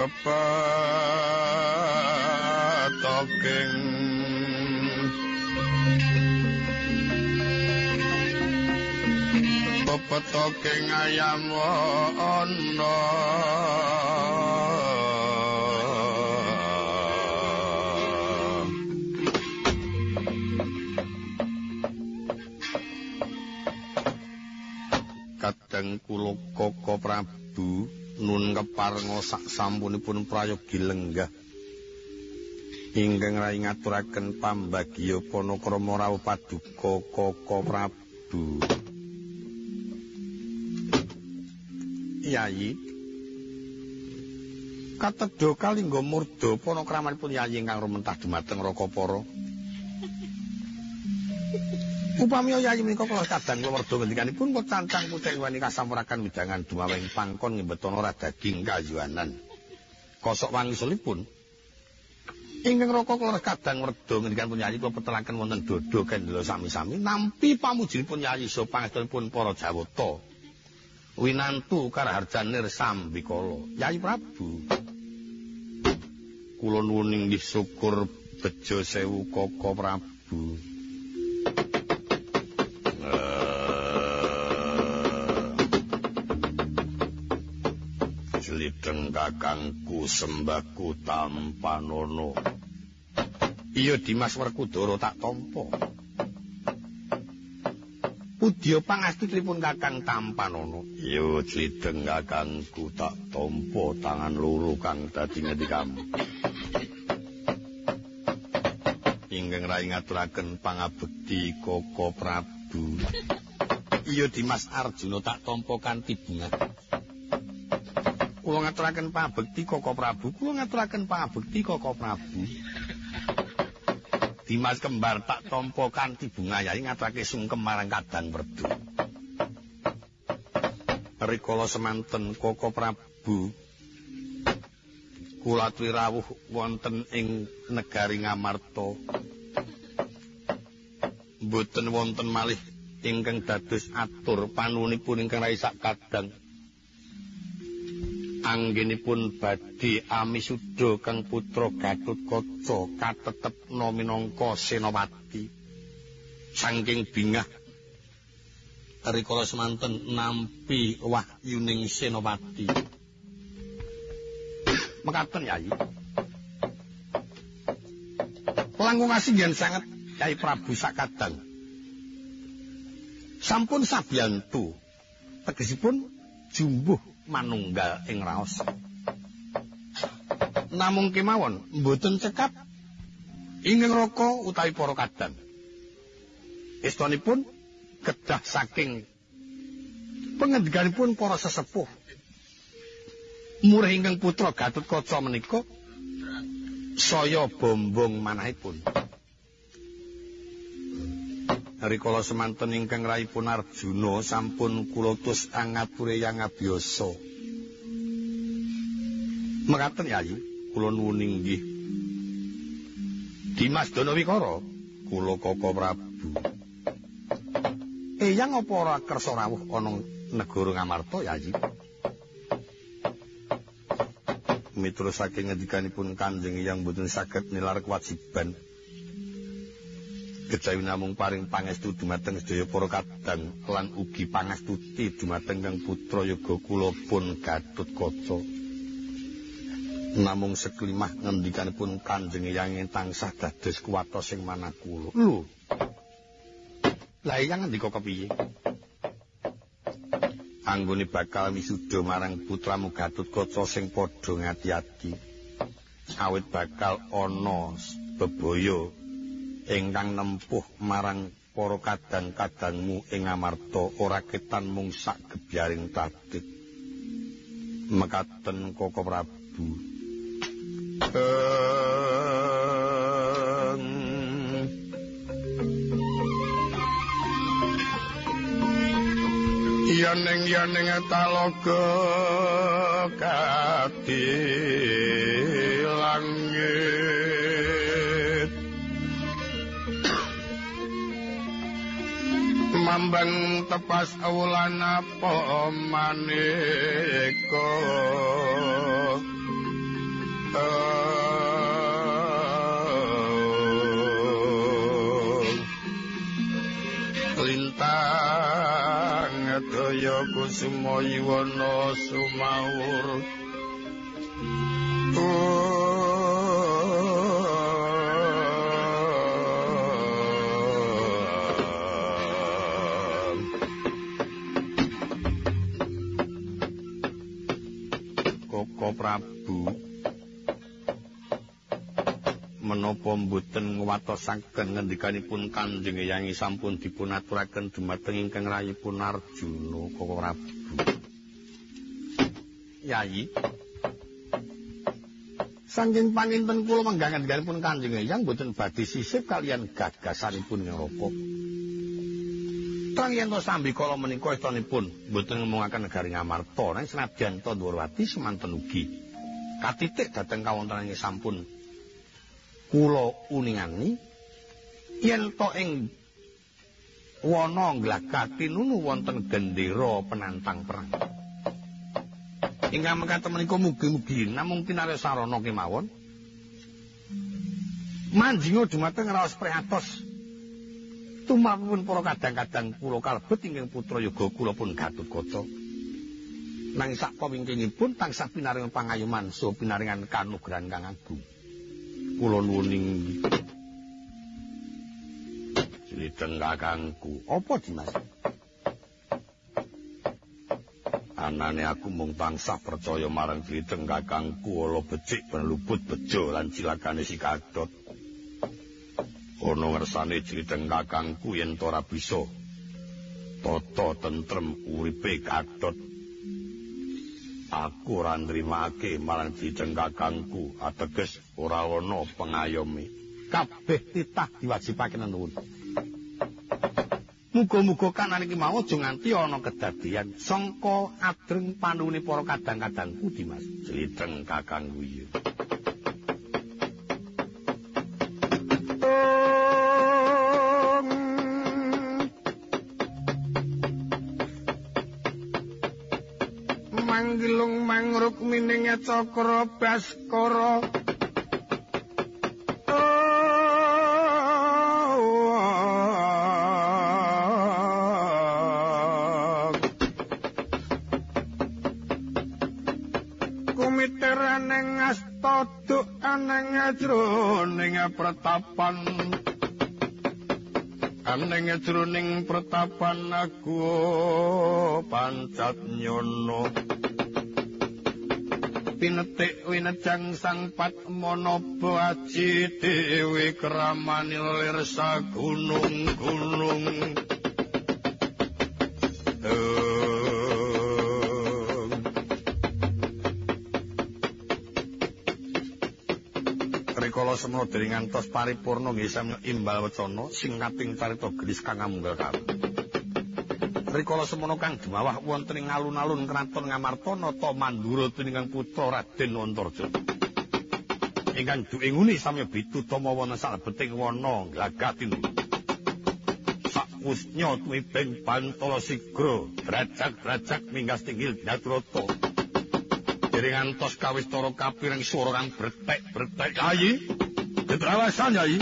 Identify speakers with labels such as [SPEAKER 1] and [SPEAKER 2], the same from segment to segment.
[SPEAKER 1] pepetoking pepetoking ayam ana kadang kula koko prabu nun keparnga sak sampunipun prayogi lenggah. Ingkang rai ngaturaken pambagya panakrama rawuh paduka koko prabu yayi. Katedha kalingga murda panakramanipun yayi ingkang rumentah dumateng rakapara Upami yayi menika kula kadang kula werda ngendikanipun kok cancang putih wani kasampuraken widangan dumawing pangkon ngembetono ora daging kayuanan. Kosok wangsulipun ingkang raka kula kadang werda ngendikanipun yayi kula petelaken wonten dodo kendela sami-sami nampi pamujinipun yayi so pangestunipun para jawata. Winantu karaharjanir sambikala. Yayi Prabu. Kula nuwun inggih syukur bejo sewu Koko Prabu. Slideng kakangku sembaku tampanono. Iya Dimas Werkudara tak tampa. Udya pangastutripun Kakang Tampanono. Iya slideng kakangku tak tampa tangan loro kang dadi ngendikamu. Ingkang rai ngaturaken pangabekti Koko Prabu. Iya Dimas Arjuna tak tampa kanthi bunga. Kula ngaturaken pangabekti Koko Prabu, kula ngaturaken pangabekti Koko Prabu. Dimas kembar tak tampa kanthi bunga yai ngaturake sungkem marang Kadang Werdu. Rikala semanten Koko Prabu kula aturi rawuh wonten ing negari Ngamarta. Mboten wonten malih ingkang dados atur panuwunipun ingkang raisak kadang. anggenipun badhe amisuda kang putra Gatutkaca katetepna minangka senopati saking bingah. Rikala semanten nampi wahyuning senopati mekaten yayi langkung asinggen sanget Kyai Prabu Sakadang sampun sabiyantu tegesipun jumbuh manunggal ing raos. Namung kemawon mboten cekap ingkang raka utawi para kadang. Estunipun kedah saking pengendikanipun para sesepuh. Murih ingkang putra Gatotkaca menika saya bombong manahipun. Rikala semanten ingkang raipun Arjuna sampun kula tus angature yang abiyasa. Mekaten yayi, kula nuwun inggih. Dimas Danawikara, kula Koko Prabu. Eyang apa ora kersa rawuh ana negara Ngamarta yayi? Miturut saking ngendikanipun Kanjeng Hyang boten saged nilar kewajiban Kejawi namung paring pangestu dumateng sedaya para kadang lan ugi pangestuti dumateng Kang Putra Yoga kula pun Gatutkaca. Namung seklimah ngendikanipun Kanjeng Hyang tansah dados kuwata sing manakula. Lho. Lah yang ngendika kepiye? Anggone bakal misuda marang putramu Gatutkaca sing padha ngati-ati. Awit bakal ana bebaya ingkang nempuh marang para kadang-kadangmu ing Amarta ora ketan mung sak gebyaring tadit mekaten Koko Prabu. Yaneng yaneng taloga kati kembang tepas awulan apa maneko oh. lintang daya kusuma yuwana sumawur. Oh. Prabu menapa mboten ngwatosaken ngendikanipun Kanjeng Hyang sampun dipunaturaken dumateng ingkang rayipun Arjuna Koko Prabu. Yayi. Saking panginten kula manggangan ngendikanipun Kanjeng Hyang mboten badhe sisip kalian gagasanipun ngroko. Tang yen to sambi kala menika istunipun mboten ngomongaken negari Ngamarta. Nang senadyan to Ndurwati semanten ugi. Katitik dhateng kawontenan sampun kula uningani yen to ing wana glagati nunu wonten gendera penantang perang. Ingkang mekaten menika mugi-mugi namung pinaris sarana kemawon. Manjinga dumateng raos priatos tumapun para kadang-kadang kula kalebet ingkang putra yoga kula pun Gatotkaca nang sak pamingkingipun tansah pinaring pangayuman so pinaringan kanugrahan kang agung. Kula nuwuning Cilideng kakangku. Apa Dimas? Anane aku mung tansah percaya marang Cilideng kakangku ala becik penlubut bejo lan cilakane si kadot ana ngersane Cilideng kakangku yen ora bisa. Tata tentrem uripe kadot aku ora nrimake marang dijeng kakangku. Ateges ora ana pengayome kabeh titah diwajibake nuwun. Muga-muga kanan iki mau aja nganti ana kedadian. Sangka adreng panuwune para kadang-kadangku Dimas. Jlideng kakangku iya. cakra baskara kumiteraning astaduk aneng jroning pretapan aneng jroning pretapan aku pancat nyono pinetik winejang sang patmanaba aji dewi kramani lirsa gunung-gunung. Rikala semana dening ngantos paripurna nggih imbal wacana sing kating carita gelis kang amunggal karo rikala semono kang dumawah wonten ing alun-alun kraton Ngamarta nata mandura dening putra Raden Antarja. Ingkang duwe nguni samya bitutama wonten salebeting wana glagatin. Sakusnya tuwibeng pantala sigra drajak-drajak minggas tinggil Datrata. Dering antos kawistara kapireng swara kang bretek-bretek ayi. Detrawasan ayi.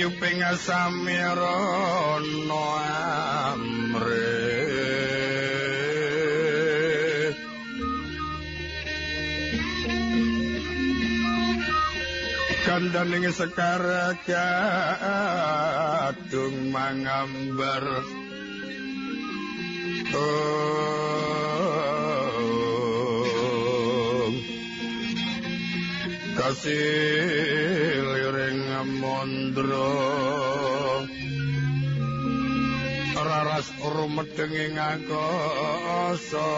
[SPEAKER 1] Katiyuping samirana amre. Kandaning sekar gadung mangambar. Oh. Kasih mondro raras rumedeng ing akasa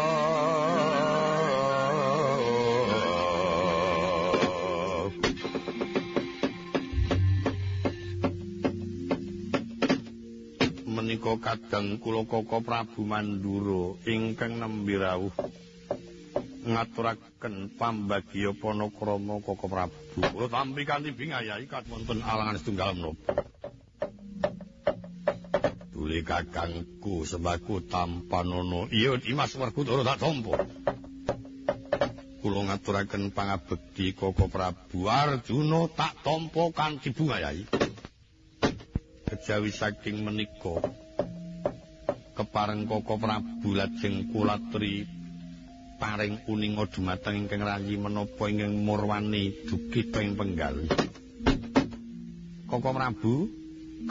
[SPEAKER 1] menika kadang kula Koko Prabu Mandura ingkang nembe rawuh ngaturaken pambagya panakrama Koko Prabu. Kula tampi kanthi bingayai wonten alangan setunggal menapa. Duli kakangku sebaku tampanono iya Dimas Werkudara tak tampa. Kula ngaturaken pangabekti Koko Prabu Arjuna tak tampa kanthi bingayai. Kejawi saking menika kepareng Koko Prabu lajeng kulatri paring uninga dumateng ingkang rayi menapa ingkang murwani dugi ing penggal. Koko Prabu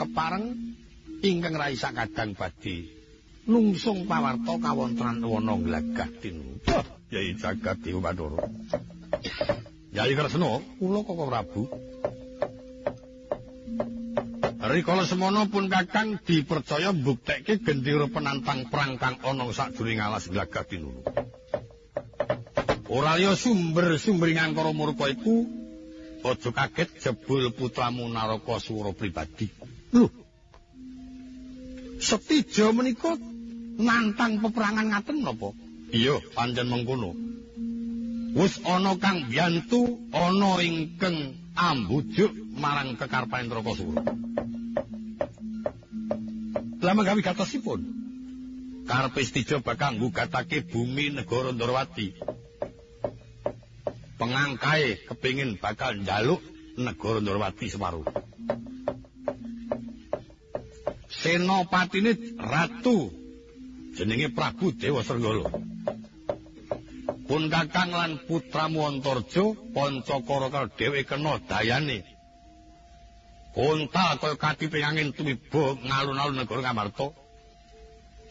[SPEAKER 1] kepareng ingkang rayi sakadang badhe nungsung pawarta kawontenan wana glagah tinu. Yai jagat Dewa Bathara. Yai Kresna, kula Koko Prabu Rikala semono pun kakang dipercaya mbuktekke gendera penantang perang kang ana sajroning alas glagah tinulu. Ora liya sumber-sumber ngangkara murka iku aja kaget jebul putramu Naraka Sura pribadi. Lho. Setijo menika nantang peperangan ngaten napa? Iya, pancen mengkono. Wis ana kang biyantu, ana ingkang ambujuk marang kekarpaning Naraka Sura. Lama gawi gatosipun. Karpe stijo bakal nggugatake bumi negara Ndorowati. Pengangkae kepingin bakal njaluk negara Ndorowati separuh. Senopatine ratu jenenge Prabu Dewa Srenggala. Pun kakang lan putramu Antarja Pancakara karo dhewe kena dayane Unta kaya katipe angin tumiba ngalun-alun negara Ngamarta.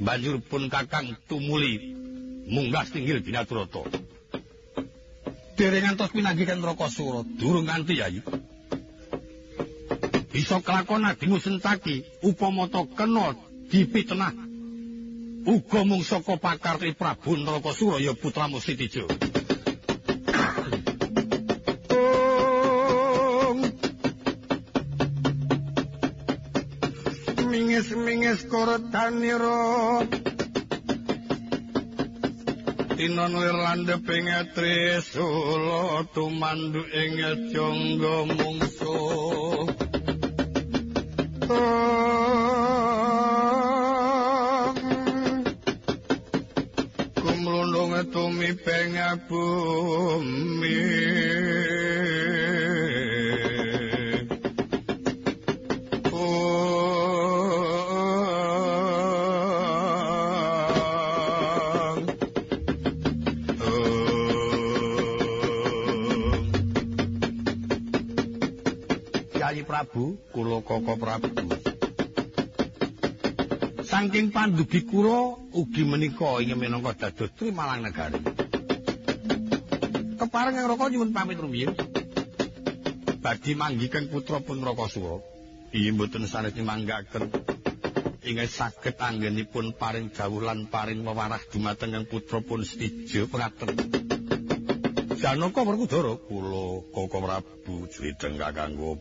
[SPEAKER 1] Banjur pun kakang tumuli munggah tinggil binaturata. Dereng ngantos pinanggihan Rakasura durung nganti yayi. Bisa kelakon adimu sentaki upama ta kena dipitenah. Uga mung saka pakarti Prabu Rakasura ya putramu Sitijo. mingis-mingis kortaniro Tinon wirlande pengetri sulo tumandu inget jonggo mungsu. Kumlundung etumi pengabumi Kula Koko Prabu. Saking pandugi kula ugi menika ingin minangka dados Trimalang Negari. Kepareng Kang Raka nyuwun pamit rumiyin. Badhe manggiken putra pun Rakasura. Inggih mboten sanes manggaken inggih saged anggenipun paring dawuh lan paring wewarah dumateng putra pun Stijo pengaten. Janaka Werkudara kula Koko Prabu jwideng kakangku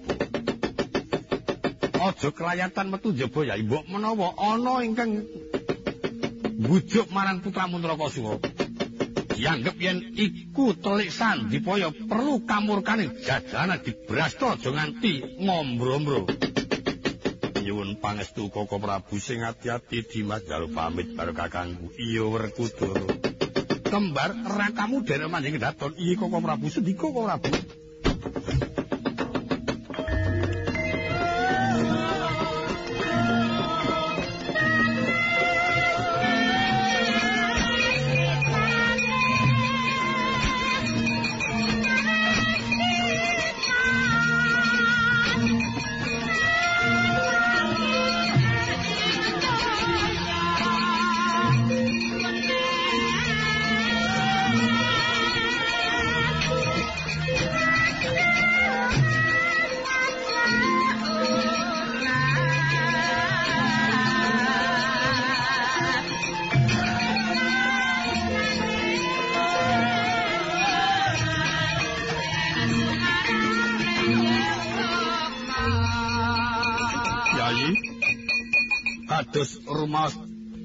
[SPEAKER 1] aja kelayatan metu njaba ya mbok menawa ana ingkang bujuk marang putra Muntraka Suwa. Dianggep yen iku telik sandipaya perlu kamurkane jajana dibrasta aja nganti ngombro-ombro nyuwun pangestu Koko Prabu sing ati-ati Dimas jalo pamit karo kakangku iya Werkudara kembar rakamu dene manjing daton. Iya Koko Prabu sendika Koko Prabu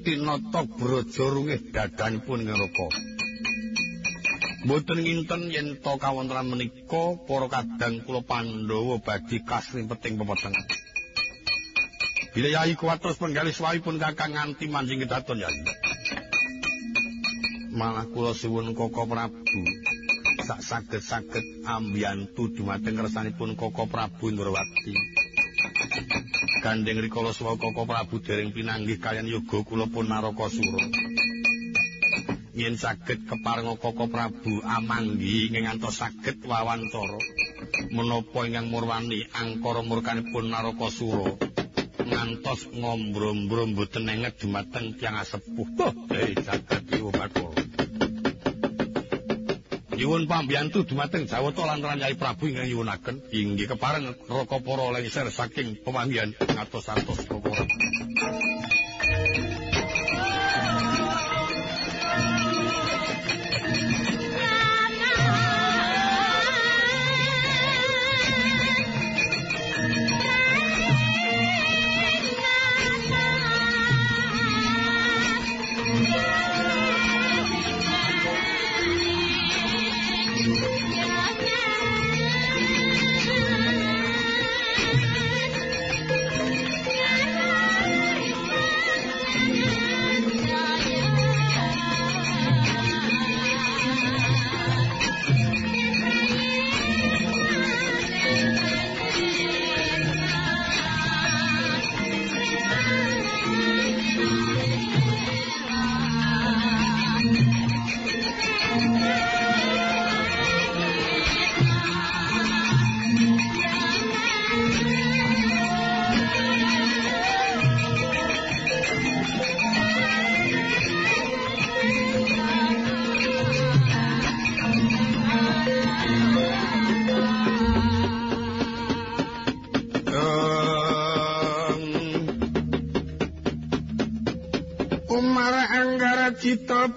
[SPEAKER 1] tinata braja rungih dadanipun ngroko Mboten nginten yen to kawontenan menika para kadang kula Pandhawa badhe kasrimpeting pepeteng. Bila yai kuwatos penggali swahipun kakang nganti manjing kedaton yai. Malah kula suwun Koko Prabu sak saged-saged ambiyantu dumateng kersanipun Koko Prabu Indrawati. Gandeng rikala sawa Koko Prabu dereng pinanggih kalian yoga kula pun Narakasura. yen saged keparenga Koko Prabu amanggi ngantos saged wawancara menapa ingkang murwani angkara murkanipun Narakasura ngantos ngombro-mbro mboten enget dumateng tiyang sepuh eh jagat iwo bathara Nyuwun pambiyantu dumateng Jawata lan Ranyai Prabu ingkang nyuwunaken. Inggih kepareng raka para lengser saking pemanggihan ngatos-atos Koko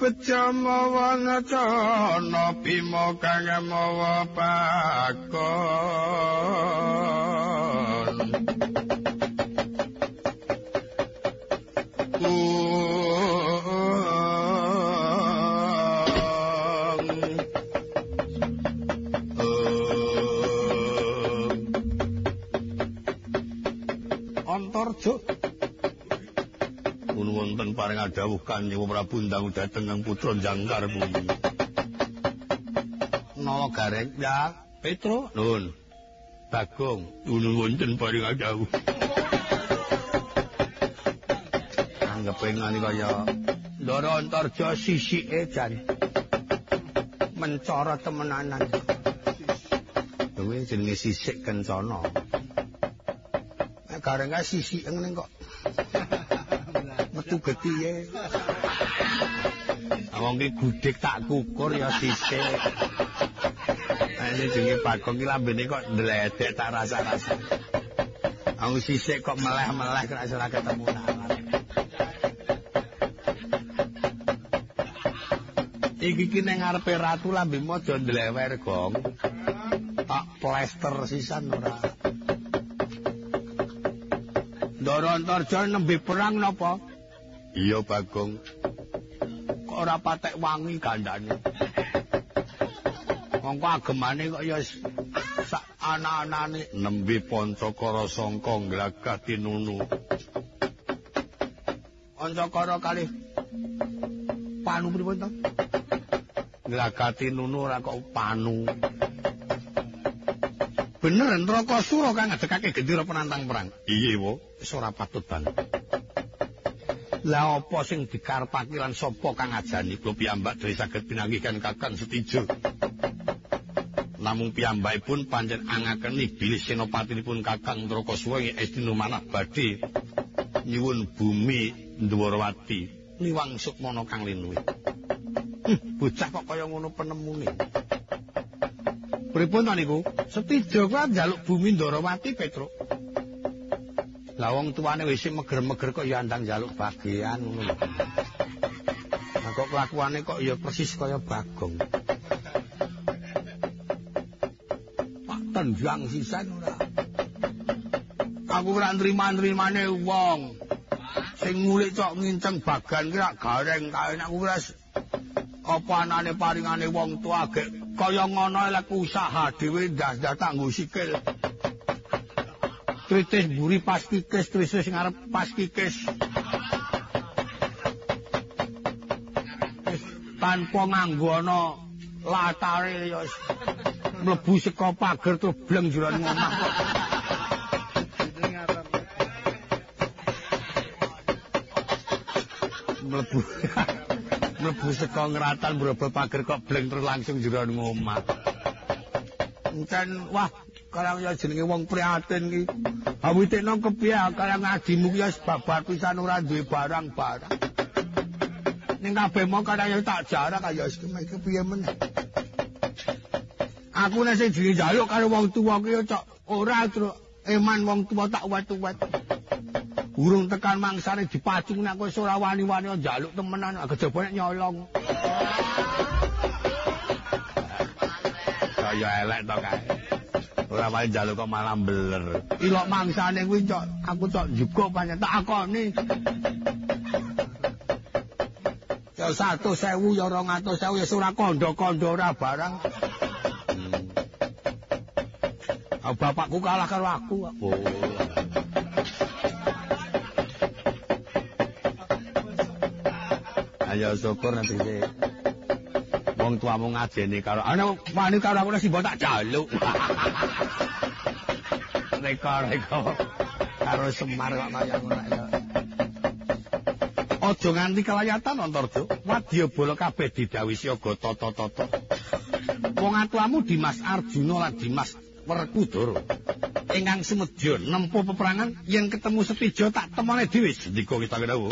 [SPEAKER 1] Beja mawa nacana bima kang mawa bakon dawuh Kanjeng Prabu ndang dhateng kang putra Jangkar bumi. Nawa gareng ya Petro nun. Bagong nuwun wonten paring dawuh. Anggep ngani kaya Ndara Antarja sisike jan. Mencara temenanan. Kuwi jenenge sisik kencana. Nek gareng sisik ngene kok. Metu getihe. Wong iki gudhek tak kukur ya sisik. Ane jenenge Bagong iki lambene kok ndledek tak rasa-rasa. Aku sisik kok meleh-meleh kok ora ketemu nalar. Iki ki ning ngarepe ratu lambemu aja ndlewer, Gong. Tak plester sisan ora. Dorontorjo nembe perang napa? Iya Bagong. Kok ora patek wangi kandhane. Mongko agemane kok ya sak ana-anane nembe Pancakara sangka nglagati nunu. Pancakara kali panu pripun to? Nglagati nunu ora kok panu. Bener neraka sura kang ngadekake gendera penantang perang. Iya, wo, wis ora patut banget. Lah apa sing dikarepake lan sapa kang ajani kula piyambak dhewe saged pinanggihan Kakang Setijo. Namung piyambakipun pancen angakeni bilih senopatinipun Kakang Drakasura ing Estina manah badhe nyuwun bumi Ndwarawati niwang sukmana kang linuwe. Hm, bocah kok kaya ngono penemune. Pripun to niku? Setijo kuwi njaluk bumi Ndwarawati Petruk. Lah wong tuane wis meger-meger kok ya andang njaluk bagian ngono lho. Lah kok kelakuane kok ya persis kaya Bagong. Pak tendang sisan ora. Aku ora nrima-nrimane wong. Sing ngulik cok nginceng bagan ki rak gareng kae nek kuwi apa anane paringane wong tuwa gek kaya ngono lek usaha dhewe ndas-ndas tak sikil. Tritis buri pas kikis, tritis ngarep pas kikis. Tanpa nganggo ana latare ya mlebu saka pager terus bleng jroning omah. mlebu mlebu saka ngratan mbrobol pager kok bleng terus langsung jero omah. Encen wah karang ya jenenge wong prihatin ki. Awite nang kepiye karang adimu ki ya babar pisan ora duwe barang-barang. Ning kabeh mong karang ya tak jarak kaya iki kepiye meneh. Aku nek sing dijaluk karo wong tuwa ya cok ora terus eman wong tuwa tak wat-wat. Urung tekan mangsane dipacung nek wis ora wani-wani njaluk temenan kejaba nek nyolong. Kaya elek to kae. Ora wae njaluk kok malah beler. Ilok mangsane kuwi cok aku cok juga pancen tak akoni. Ya 100.000 ya 200.000 ya ora kondo-kondo ora barang. Hmm. bapakku kalah karo aku. Oh. Ayo syukur nanti sih. Wong tuamu ngajeni karo ana wani karo aku sing tak jaluk. Reka reka karo Semar kok kaya ngono ya. Aja nganti kelayatan Antarjo. Wadya bola kabeh didhawuhi siaga tata-tata. Wong atuamu Dimas Arjuna lan Dimas Werkudara ingkang sumedya nempuh peperangan yen ketemu Setijo tak temone dhewe ndika kita kedawuh.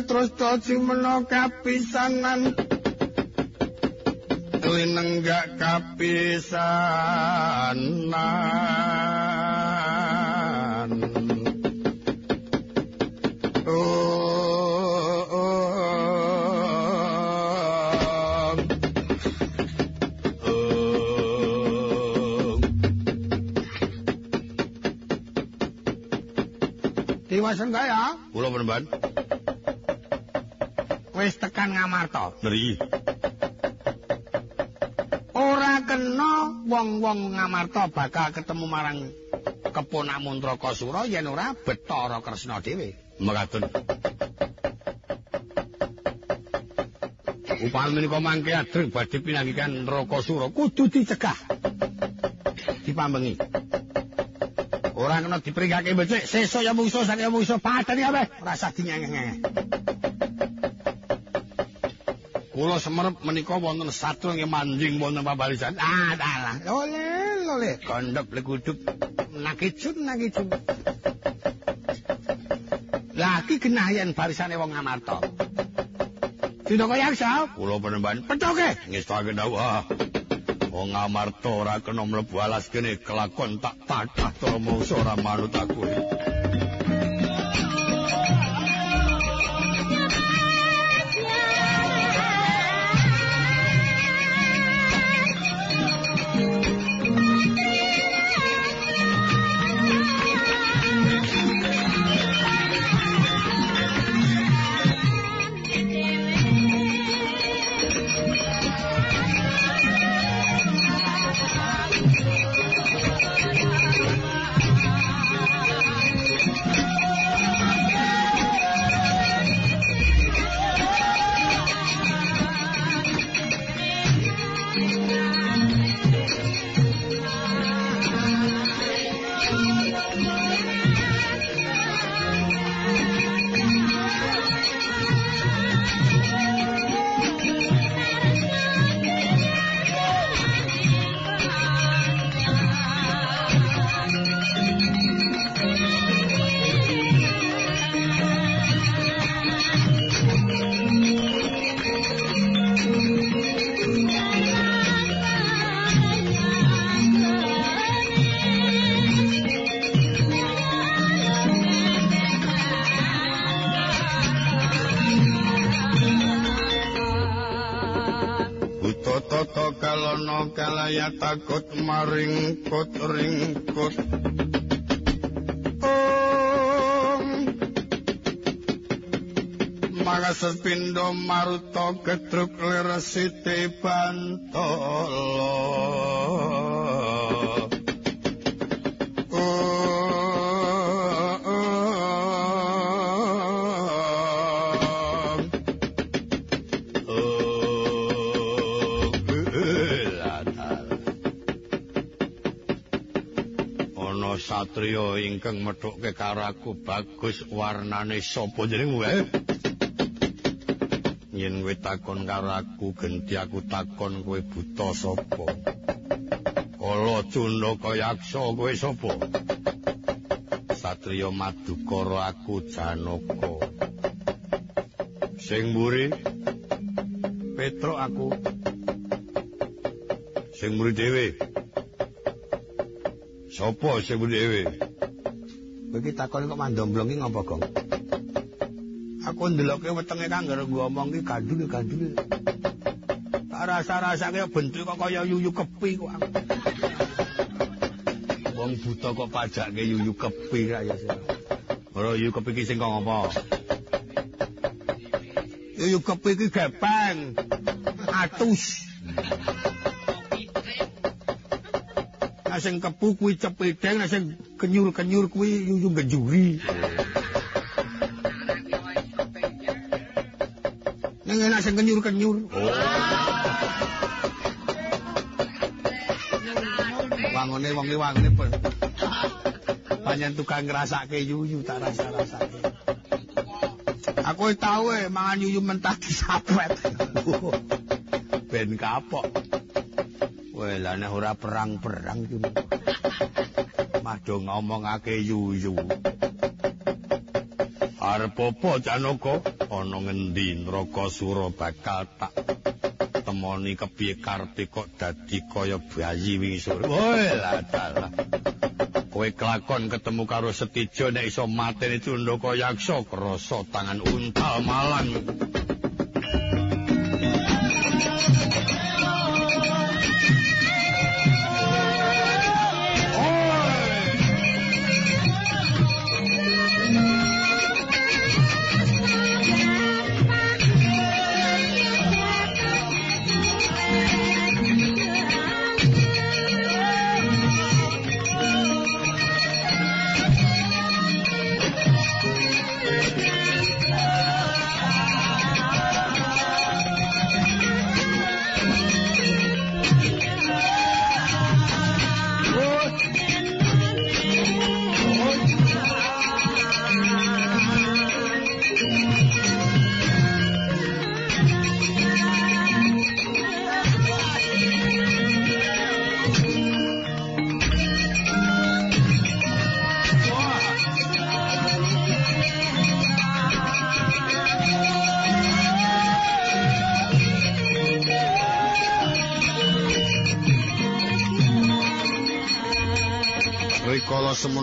[SPEAKER 1] Sang trusta cimena kapisanan linenggak kapisanan oh, oh, oh. Diwasan kaya?
[SPEAKER 2] Kula penemban.
[SPEAKER 1] Wis tekan ngamarta.
[SPEAKER 2] Nri.
[SPEAKER 1] Ora kena wong-wong ngamarta bakal ketemu marang keponak Mantraka yen ora Bathara Kresna dhewe.
[SPEAKER 2] Mekaten. Upami menika mangke adreng badhe pinanggikan Rakasura kudu dicegah. Dipambengi. Ora kena dipringake becik, sesuk ya mungsuh sak ya mungsuh padani ae.
[SPEAKER 1] Ora usah dinyengeng.
[SPEAKER 2] Kula semerep menika wonten satu nggih manjing wonten pabalisan.
[SPEAKER 1] Ah, dalah. Oleh, oleh.
[SPEAKER 2] Kondhop lekuduk.
[SPEAKER 1] Nakijun, nakijun. Lagi genayan barisane wong Amarta. Dina kaya isa?
[SPEAKER 2] Kula penemban. Petoke. Ngestake dawuh.
[SPEAKER 1] Wong Amarta ora kena mlebu alas kene kelakon tak to mungsu ora manut aku. Takut maring kut ringkut. Om. Magaset pindo maruta gedruk leresite bantala satrio ingkang methuke karo bagus warnane sapa jenengmu wae yen kowe takon karo aku genti aku takon kowe buta sapa? Kala cundaka yaksa kowe sapa? Satrio madukara aku janaka. Sing mburi petruk aku. Sing mburi dhewe. Sopo sing dhewe?
[SPEAKER 3] Iki takon kok mandomblong iki ngopo, Gong? Aku ndeloke wetenge kang ngomong iki gandul-gandul. Tak rasa-rasake bentuk kok kaya yuyu kepi kok.
[SPEAKER 1] Wong buta kok pajake yuyu kepi ra ya. Ora yuyu kepi iki sing kok ngopo?
[SPEAKER 3] Yuyu kepi iki gepeng. Atus. sing kepu kuwi cepedeng nek sing kenyur-kenyur kuwi yuyu genjuri Ning enak sing kenyur-kenyur. Wangone wong iki wangone Panjen tukang ngrasake yuyu tak rasa-rasake. Aku tau e mangan yuyu mentah di sapet.
[SPEAKER 1] Ben kapok.
[SPEAKER 3] Wah, lah ora perang-perang iki. Mado ngomongake yuyu.
[SPEAKER 1] Arep apa Janaka? Ana ngendi neraka sura bakal tak temoni kepiye Kartika dadi kaya bayi wingi sore. Wah, lah. Kowe kelakon ketemu karo Setijo nek iso mateni Cundaka Yaksa krasa tangan untal malang.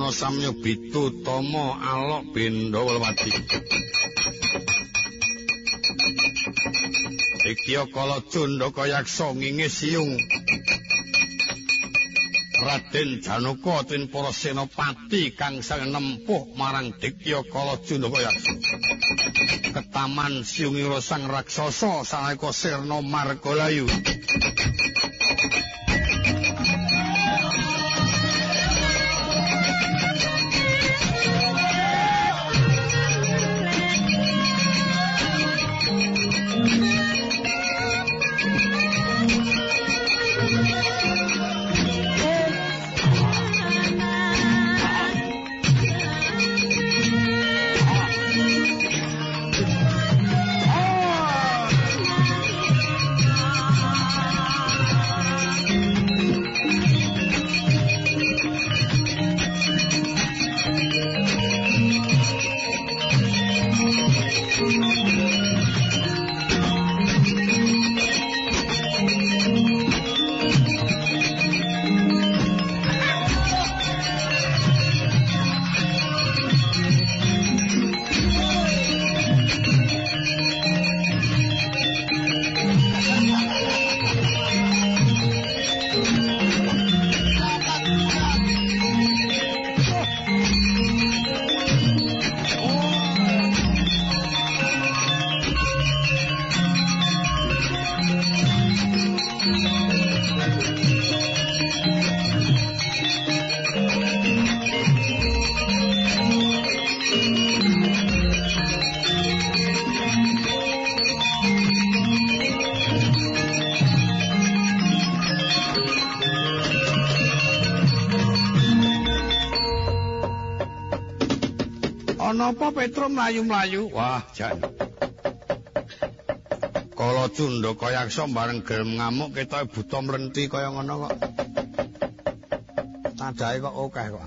[SPEAKER 2] Semono samya bitu tama alok benda welwati. Ikya kala Jandaka yaksa ngingis siung. Raden Janaka tin para senopati kang sang nempuh marang Dikya kala Jandaka yaksa. Ketaman siungira sang raksasa sanalika sirna Margalayu.
[SPEAKER 1] Napa Petro mlayu-mlayu?
[SPEAKER 2] Wah, jan. Kala Cundaka yaksa bareng gelem ngamuk ketok buta mrenti kaya ngono kok.
[SPEAKER 1] Tandhae kok akeh kok.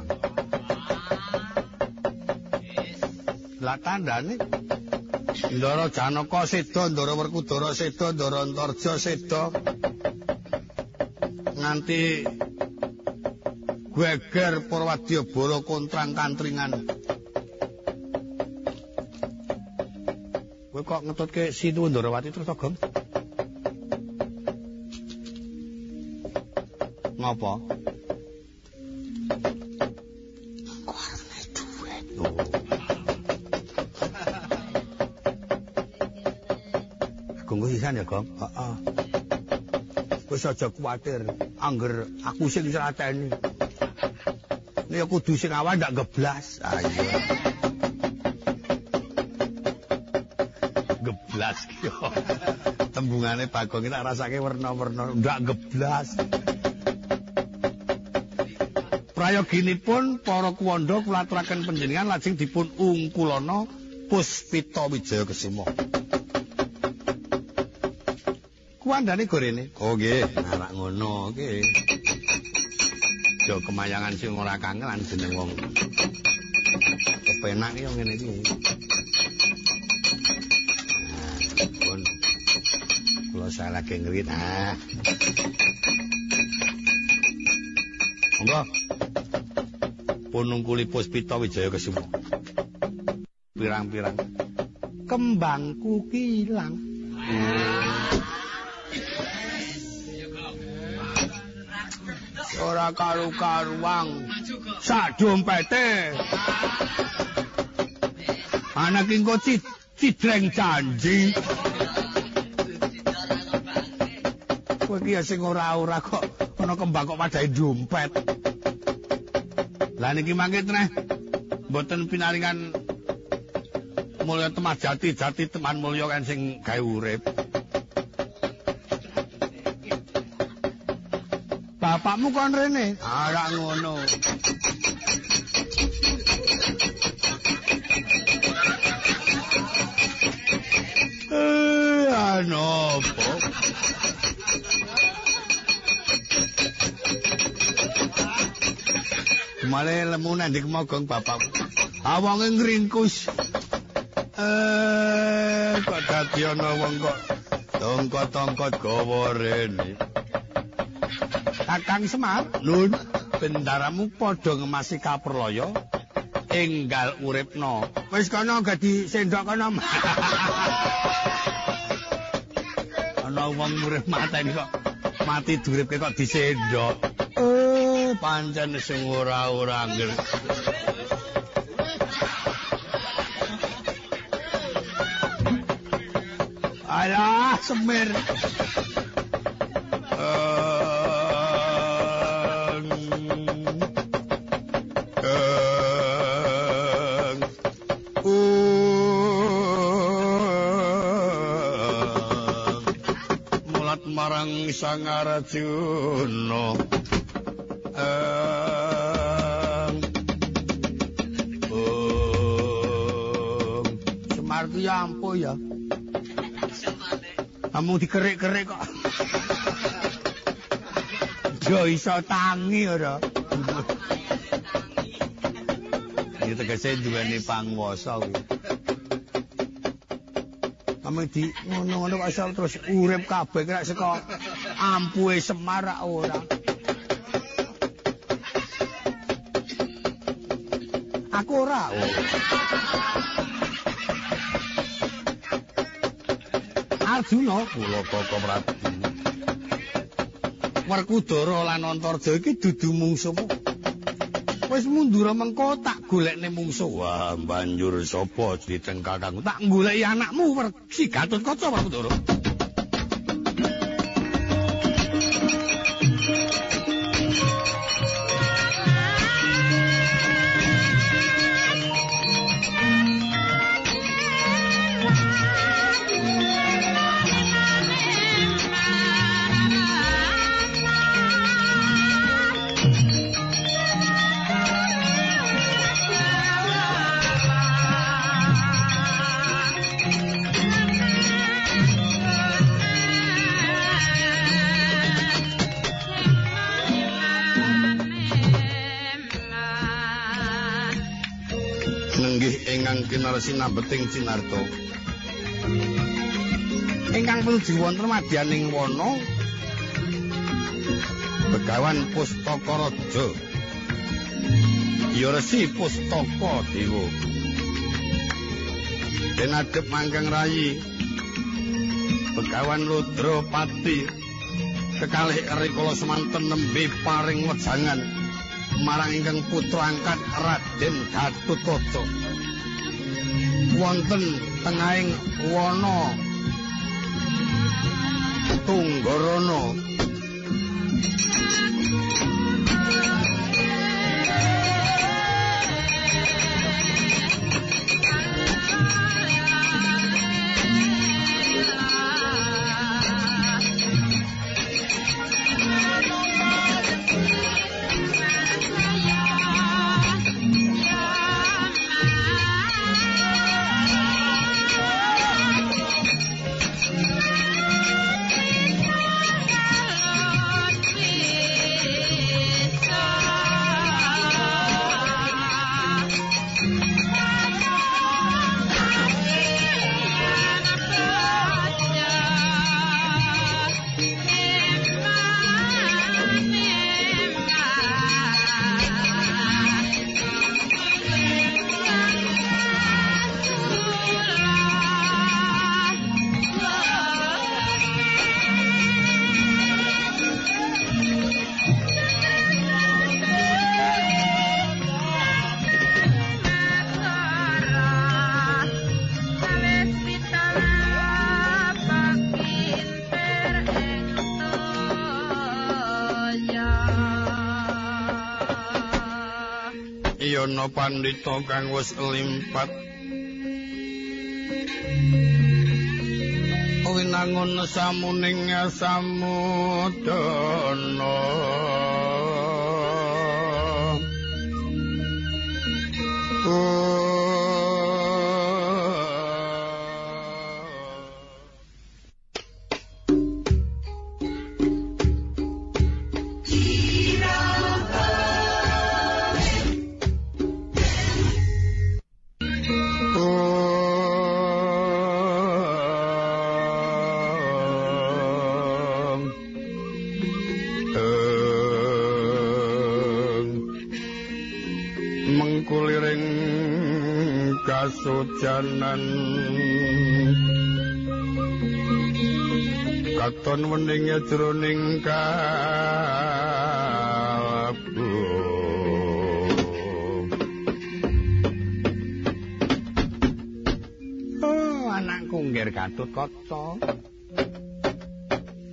[SPEAKER 1] Lah tandane
[SPEAKER 2] Ndara Janaka seda, Ndara Werkudara seda, Ndara Antarja seda. Nganti geger Purwadya Bala kontrang kantringan.
[SPEAKER 1] Kok ngetutke Sinu Ndarawati terus Agam?
[SPEAKER 2] Ngapa?
[SPEAKER 1] Karena duit.
[SPEAKER 2] Oh.
[SPEAKER 1] Gunggu sisan ya, Gom? Heeh. Wis aja kuwatir, angger aku sing srateni. Nek kudu sing awal ndak geblas.
[SPEAKER 2] Ayo. Ah, geblas. Tembungane Bagong tak rasake werna-werna ndak geblas.
[SPEAKER 1] Prayoginipun para kuwanda kula aturaken panjenengan lajeng dipun ungkulana Puspita Wijaya Kesuma. Kuwandane gorene.
[SPEAKER 2] Oh nggih, anak ngono nggih. Yo kemayangan sing ora kangelan jeneng wong. Kepenak yo ngene iki. Usah lagi ngewit ah. Monggo. Punungkuli Puspita Wijaya Kesuma.
[SPEAKER 1] Pirang-pirang kembangku kilang. Ora karu-karuang. Sak dompete. Anak ingko cidreng janji. Kowe iki sing ora-ora kok ana kembang kok padhae dompet. Lah niki mangke treh mboten pinaringan mulya temah jati jati teman mulya kan sing gawe urip. Bapakmu kon rene? Ora ngono. Eh, anopo? Male lemu nandik mogong bapak. Awonge ngringkus. Eh, kok dadi ana wong kok tongkot-tongkot gawa rene. Kakang Semar,
[SPEAKER 2] Nun.
[SPEAKER 1] bendaramu padha ngemasi kaperloyo enggal uripno wis kana gadi sendok kana ana wong urip mateni kok mati duripke kok disendok pancen sing ora-ora ngerti Alah, semir. Sang Arjuna dikerik-kerik kok. Yo iso tangi ora. Iki tegese duweni panguwasa kuwi. Kamu di ngono-ngono kok iso terus urip kabeh kira saka ampuhe Semar ora. Aku ora. Arjuna kula Kaka Prabu. Werkudara lan Antarja iki dudu mungsuh. Wis mundur mengko tak golekne mungsuh. Wah, banjur sapa ditengkal kanggo tak goleki anakmu Wersi Gatotkaca Werkudara. Sinabeting cinarto ingkang penuju wonten madyaning wana begawan pustaka raja. Ya resi pustaka dewa. Den adep mangkang rayi begawan ludra pati kekalih rikala semanten nembe paring wejangan marang ingkang putra angkat Raden Gatotkaca wonten tengahing wana tunggarana pandhita kang wis limpat. Winangun samuning samudana
[SPEAKER 2] katon weninge jroning kalbu
[SPEAKER 1] oh anakku ngger katut kaca.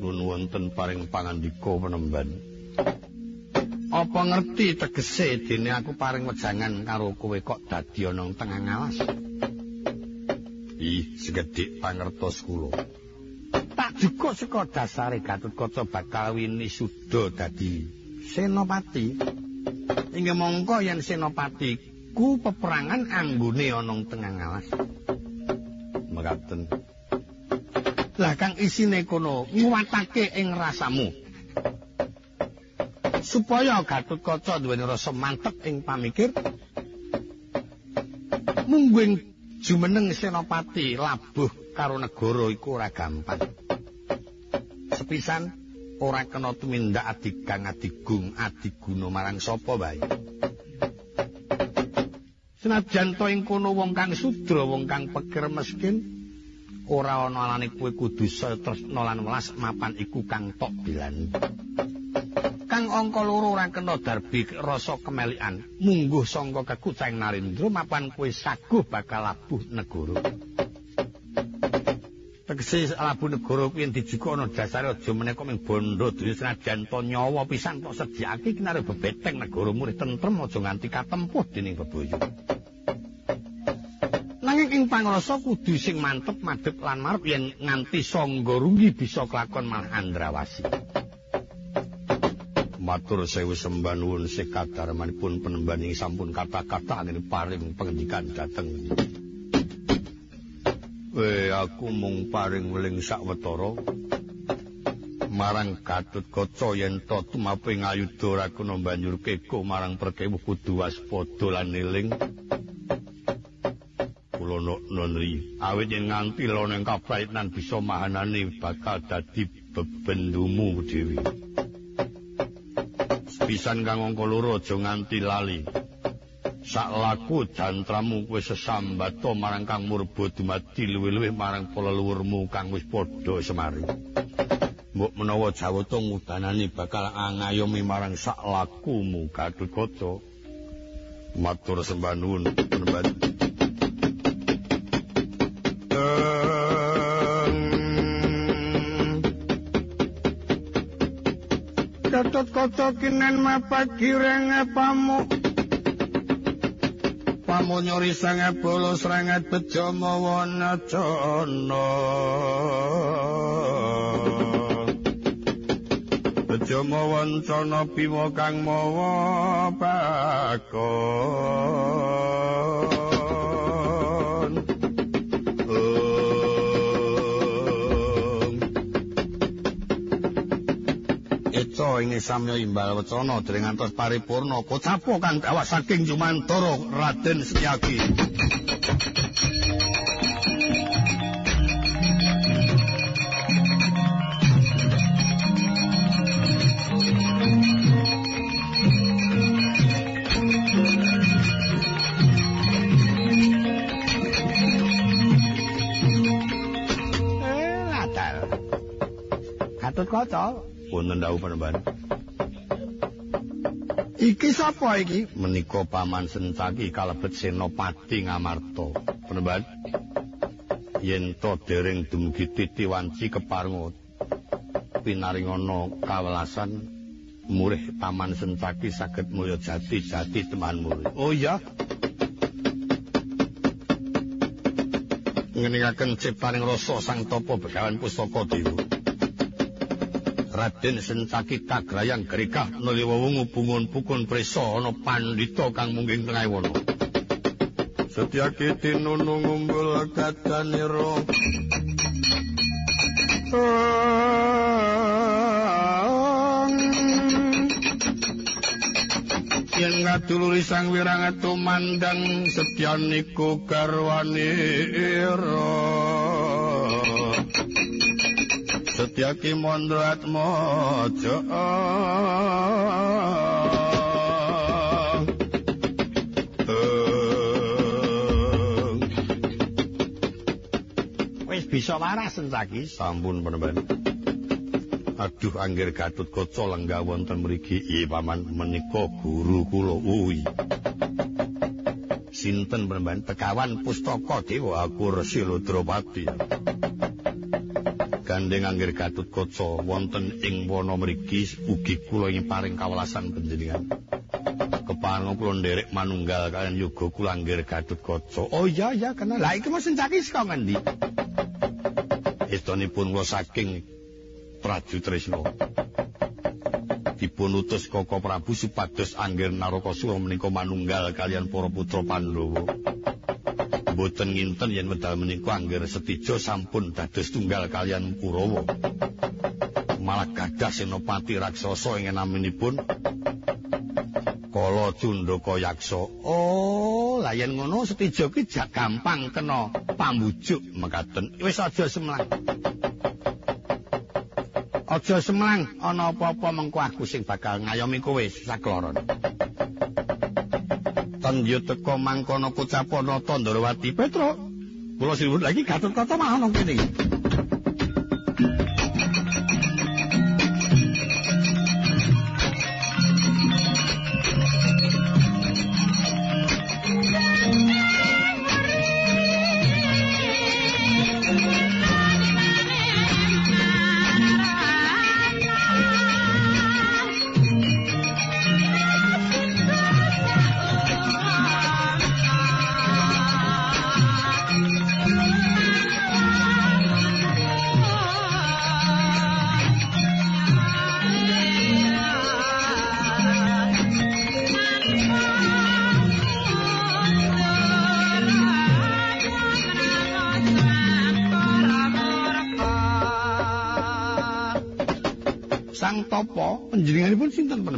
[SPEAKER 2] Nun wonten paring pangandika penemban
[SPEAKER 1] apa ngerti tegese dene aku paring wejangan karo kowe kok dadi ana tengah ngalas
[SPEAKER 2] ih segedhik pangertos kula
[SPEAKER 1] juga saka dasare Gatotkaca bakal wini suda dadi senopati. Inggih mongko yen senopati ku peperangan anggone ana tengah ngalas.
[SPEAKER 2] Mekaten.
[SPEAKER 1] Lah kang isine kono nguwatake ing rasamu. Supaya Gatotkaca duweni rasa mantep ing pamikir. Mungguing jumeneng senopati labuh karo negara iku ora gampang. Sepisan ora kena tumindak adigang adigung adiguna marang sapa wae. Senajan to ing kono wong kang sudra, wong kang pikir miskin, ora ana alane kowe kudu tresna lan welas mapan iku kang tok bilani. Kang angka loro ora kena darbi rasa kemelikan, mungguh sangka kekucing narendra mapan kowe saguh bakal labuh negara. Tegese labu negara kuwi ana dasare aja menika ming bondo dunya senajan to nyawa pisan kok sediake kinare bebeteng negara murih tentrem aja nganti katempuh dening bebaya nanging ing pangrasa kudu sing mantep madhep lan marep yen nganti sangga rugi bisa kelakon malah andrawasi.
[SPEAKER 2] Matur sewu sembah nuwun sekadarmanipun penemban ing sampun kata-kata paring pengendikan dhateng Eh aku mung paring weling sawetara marang Gatut Kaca yen to tumape ngayuda ora kena banjur keko marang perkewuh kudu waspada lan eling. Kula nonri awit yen nganti loneng kapraitnan bisa mahanane bakal dadi bebendumu dhewe. Pisan kang angka loro aja nganti lali. Sak laku jantramu kowe sesambato marang kang murba dumadi luwih-luwih marang pelelurmu kang wis padha semari. Mbok menawa jawata ngudanani bakal angayomi marang sak lakumu gadut kota matur sembah nuwun penemban
[SPEAKER 1] Gatot kota kinen mapagi renge pamuk pamonyori sangat bolos rangat bejo mawana cono bejo cono bimo kang mawa bakon Ing samya imbal wacana dereng ngantos paripurna kocapo kang gawak saking Jumantara Raden Setyaki. Gatut kaca
[SPEAKER 2] wonten dawuh penemban.
[SPEAKER 1] Iki sapa iki?
[SPEAKER 2] Menika paman Sencaki kalebet Senopati Ngamarta. Penemban. Yen to dereng dumugi titi wanci keparngo pinaringana kawelasan murih paman Sencaki saged mulya jati jati teman murih.
[SPEAKER 1] Oh iya.
[SPEAKER 2] Ngeningaken ciptaning rasa sang topo begawan pustaka dewa. Raden Sencaki kagrayang gerikah nuli wewungu bungun pukun prisa ana pandhita kang mungging tengah wana. Setyaki tinunu ngumbul kadanira. Yen ngaduluri sang wirang tumandang setyaniku garwane ira. yaki mondo atmo jo eh.
[SPEAKER 1] wis bisa waras saiki
[SPEAKER 2] sampun menen aduh anggir gatut kaca lenggah wonten mriki. Iya paman menika guru kula. Uwi.
[SPEAKER 1] Sinten menen tekawan pustaka dewa kursi ludrapati
[SPEAKER 2] gandeng anggir gatut kaca wonten ing wana mriki ugi kula ing paring kawelasan panjenengan kepango kula nderek manunggal kalian yoga kula anggir gatut kaca
[SPEAKER 1] oh iya iya kenal lah iki mesti caki saka ngendi
[SPEAKER 2] Estunipun kula saking Praja Tresna. Dipun utus Koko Prabu supados angger Narakasura menika manunggal kalian para putra Pandhawa. Mboten nginten yen wedal menika angger setija sampun dados tunggal kalian Kurawa. Malah gadah senopati raksasa ing naminipun Kala Cundaka Yaksa.
[SPEAKER 1] Oh, lah yen ngono setija ki gampang kena pambujuk mekaten. Wis aja semlang. Aja semlang, ana apa-apa mengko aku sing bakal ngayomi kowe sakloron.
[SPEAKER 2] Tandya teka mangkono kocapana Tandrawati Petra. Kula sinuwun lagi Gatotkaca mah ana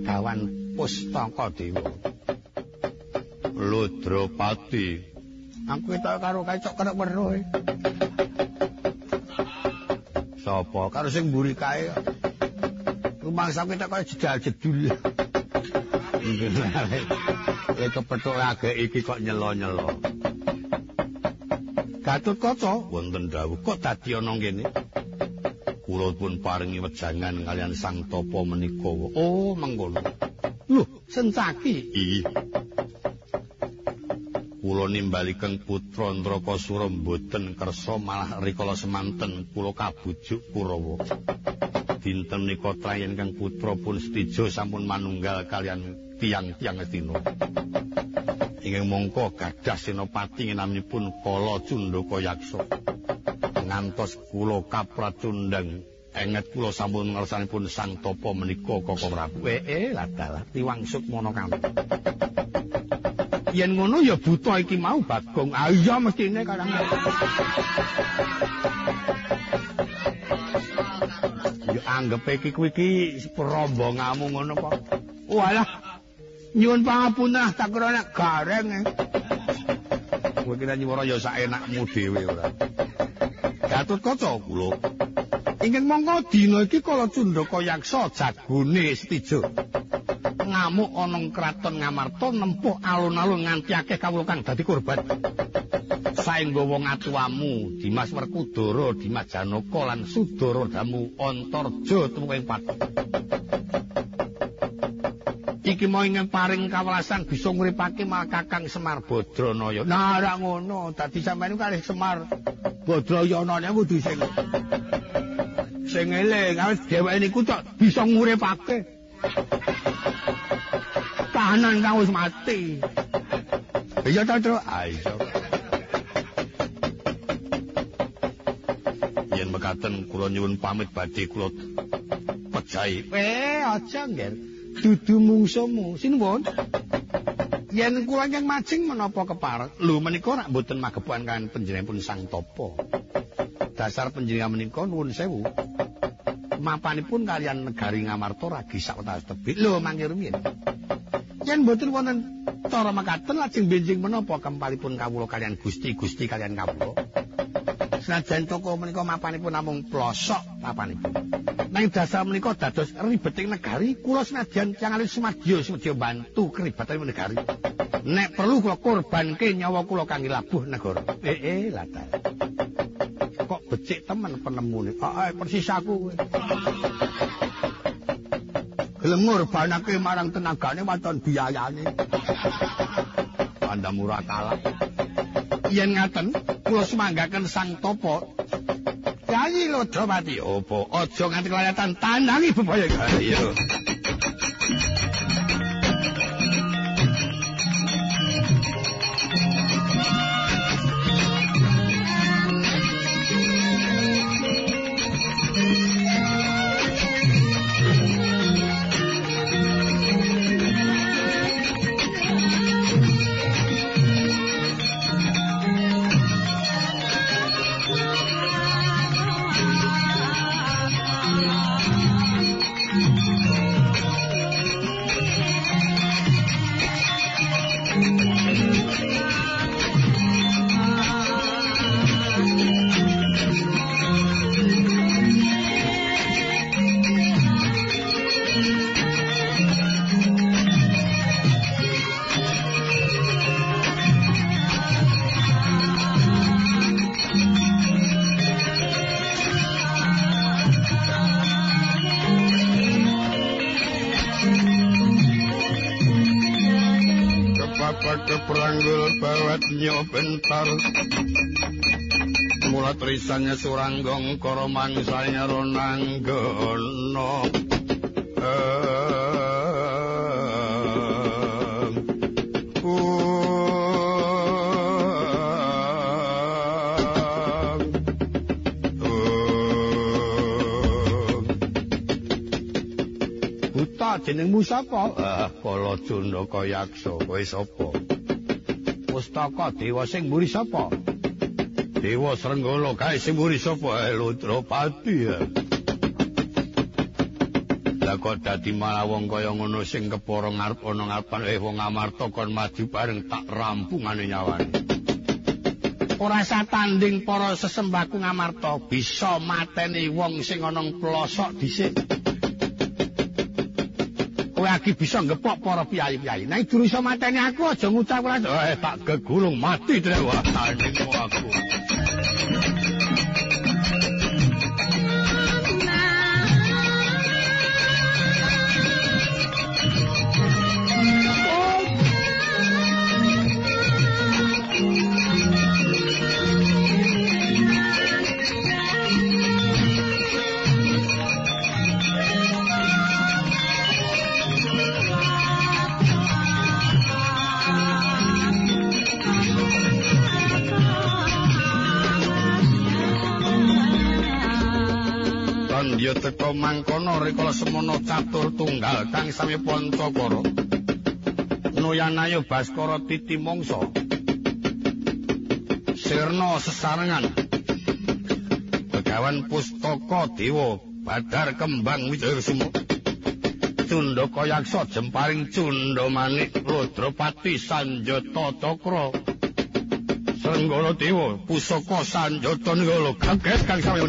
[SPEAKER 2] kene.
[SPEAKER 1] Pustaka Dewa.
[SPEAKER 2] Ludropati.
[SPEAKER 1] Aku ketok karo kacok kerek weruh.
[SPEAKER 2] Sapa?
[SPEAKER 1] Karo sing mburi kae. Rumangsa ketok kaya jedal-jedul. Eh kepethuk agek iki kok nyelo-nyelo. Gatut kaca
[SPEAKER 2] wonten dawuh kok dadi ana kene. Kula pun paringi wejangan kalian sang topo menika.
[SPEAKER 1] Oh, mengkono. Lho, sencaki.
[SPEAKER 2] Iya. Kula nimbalikeng putra Ndrakasura mboten kersa malah rikala semanten kula kabujuk Kurawa. Dinten nika trayen kang putra pun setija sampun manunggal kalian tiang-tiang Astina. Ingkang mongko gadah senopati ngenamipun Kala Cundaka Yaksa. Ngantos kula kapracundang enget kula sampun ngersanipun sang topo menika Koko Prabu.
[SPEAKER 1] Eh, eh ladalah tiwangsuk mono kami. Yen ngono ya buta iki mau Bagong. Ah iya mestine kadang. Ya anggap iki kuwi iki perombonganmu ngono kok. Walah. Nyuwun pangapunten tak kira nek gareng. Eh.
[SPEAKER 2] Kowe kira nyuwara ya sak enakmu dhewe ora.
[SPEAKER 1] Gatut kaca kula. Ingkang mongko dina iki kala Cundaka Yaksa jagone Setija. Ngamuk ana kraton Ngamarta nempuh alun-alun nganti akeh kawula kang dadi korban. Saengga wong atuwamu Dimas Werkudara, Dimas Janaka lan Sudara Damu Antarja tuwing patok. Iki mau ingin paring kawelasan bisa nguripake malah Kakang Semar Badranaya. Nah, ora ngono. Dadi sampeyan kalih Semar Badrayana niku kudu sing eling. Awit dheweke niku tok bisa nguripake. Tahanan kang wis mati. Iya ta tru
[SPEAKER 2] ayo yen mekaten kula nyuwun pamit badhe kula pejahi.
[SPEAKER 1] Eh aja ngger dudu mungsumu sinuwun yen kula ingkang majing menapa kepareng lho menika rak mboten magepokan kan panjenenganipun sang topo dasar panjenengan menika nuwun sewu mapanipun kalian negari Ngamarta ragi sawetawis tebih. Lho mangke rumiyin. Yen mboten wonten cara makaten lajeng benjing menapa kempalipun kawula kalian Gusti-gusti kalian kawula. Senajan toko menika mapanipun namung plosok mapanipun. Nang dasar menika dados ribeting negari, kula senajan tiyang alit sumadya sumedya bantu keribatanipun negari. nek perlu kula korbanke nyawa kula kangge labuh negara. Eh eh latar. Kok becik temen penemune. Kok ah, persis aku kowe. Gelem ngorbanake marang tenagane waton biayane. Anda murah kalah. Yen ngaten, kula semanggaken Sang Topo. Yayi Lodrawati, opo aja nganti kelayatan tandangi bebaya. Ayo. Bentar Mula trisannya suranggong koro mangsanya ronanggono Buta jenengmu sapa?
[SPEAKER 2] Ah, kala Jundaka Yaksa, kowe sapa?
[SPEAKER 1] Pustaka dewa sing mburi sapa?
[SPEAKER 2] Dewa Srenggala kae sing mburi sapa? Eh, Ludrapati ya. Lah kok dadi malah wong kaya ngono sing kepara ngarep ana ngarepan eh wong Amarta kon maju bareng tak rampungane nyawane.
[SPEAKER 1] Ora satanding para sesembaku Ngamarta bisa mateni wong sing ana pelosok dhisik. Kowe lagi bisa ngepok para piyayi-piyayi. Nek durung iso mateni aku aja ngucap ora.
[SPEAKER 2] Eh tak gegulung mati drewa taning aku. Mangkono rikala semono catur tunggal kang sami pancakara noyanayo baskara titi mangsa. Sirna sesarengan. Begawan pustaka dewa badar kembang wijaya sumo Cundaka yaksa jemparing cunda manik rudrapati sanjata cakra. Senggala dewa pusaka sanjata nggala kaget kang sami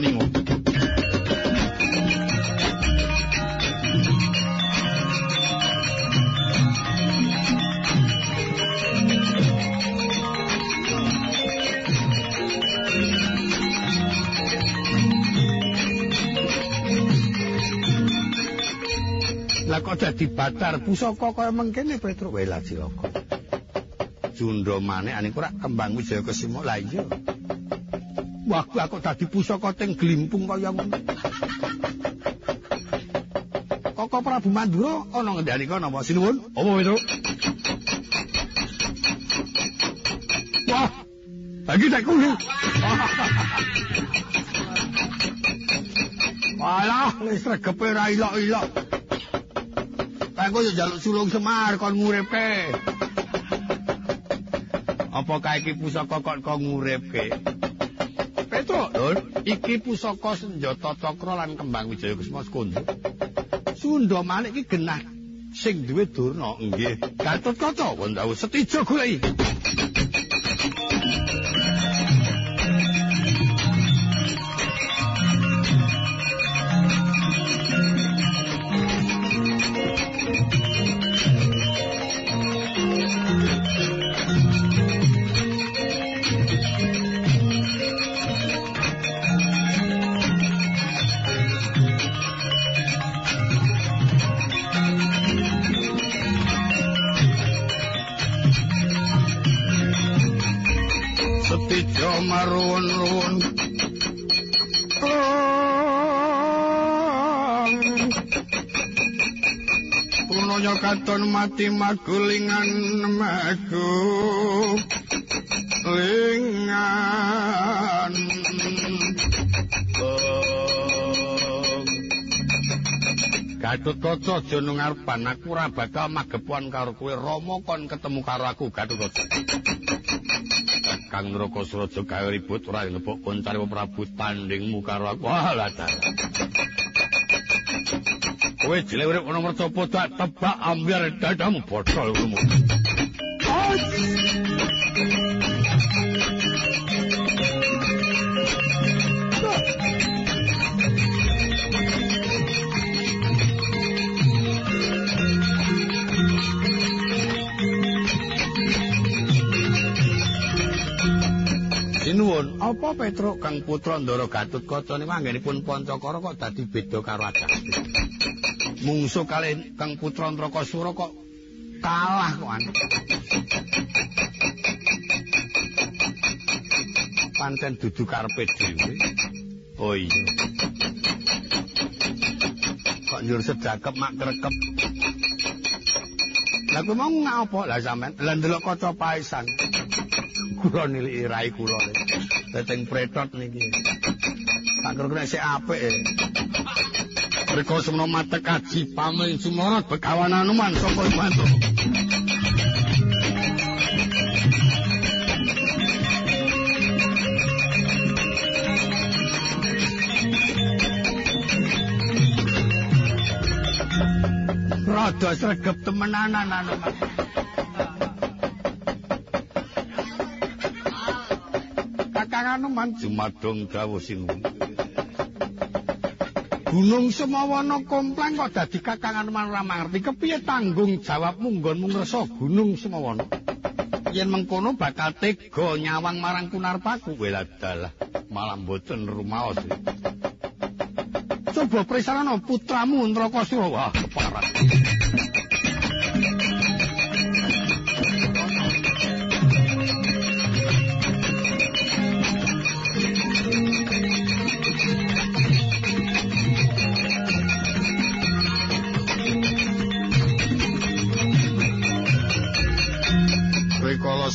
[SPEAKER 1] kok dadi batar pusaka kaya mengkene Petro wela cilaka. Jundra maneh ane ora kembang wijaya kesimo la iya. Wah, aku dadi pusaka teng glimpung kaya ngono. Koko Prabu Mandura ana ngendani kono apa sinuwun?
[SPEAKER 2] Apa itu?
[SPEAKER 1] Wah, lagi tak kulo. Walah, wis regepe ra ilok-ilok. Aku yo jaluk sulung Semar kon nguripke. Apa kae iki pusaka kok kon nguripke? Petro, Lur, iki pusaka senjata cakra lan kembang wijaya Kusuma Skunda. Sunda manik iki genah sing duwe durna nggih. Gatotkaca wonten setijo goleki. Punanya katon mati magulingan magu lingan. Gatotkaca aja nang aku ora bakal magepuan karo kowe. Rama kon ketemu karo aku Gatotkaca Kang Nraka Suraja gawe ribut ora ngepok koncare Prabu tandingmu karo aku. Walah Kowe jile urip ana mercapa tak tebak ambyar dadamu botol Oh Sinuwun, apa Petruk Kang Putra Ndara Gatutkaca niku anggenipun Pancakara kok dadi beda karo Ajah? Mungsu kalih Kang Putra Ndrakasura kok kalah kok an. Pancen dudu karepe dhewe. Oh iya. Kok njur sedakep mak krekep. Lah kuwi mau ngapa lah sampean? Lah ndelok kaca paesan. kula niliki rai kula teteng pretot niki tak kira sik apik e Riko semono mate kaji pamring sumorot begawan anuman sapa mantu Rada sregep temenanan anuman Anoman jumadong dawuh sinuwun. Gunung Semawana kompleng kok dadi Kakang Anoman ora mangerti kepiye tanggung jawabmu nggonmu ngresa Gunung Semawana. Yen mengkono bakal tega nyawang marang Kunarpaku weladalah malah mboten rumaos. Coba presarana putramu Ndrakasura wah keparat.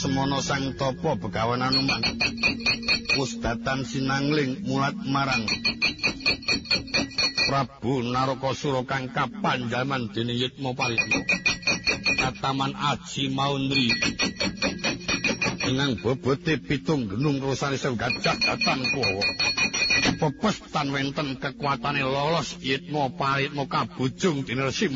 [SPEAKER 1] Semono sang topo begawan anuman. Pusdatan sinangling mulat marang. Prabu Narokosuro kang kapan jaman dini yitmo palitmo Kataman Aji Maundri. Dengan bobote pitung genung rusani gajah datan kuwo Pepes tan wenten kekuatane lolos yitmo palitmo kabujung dini resi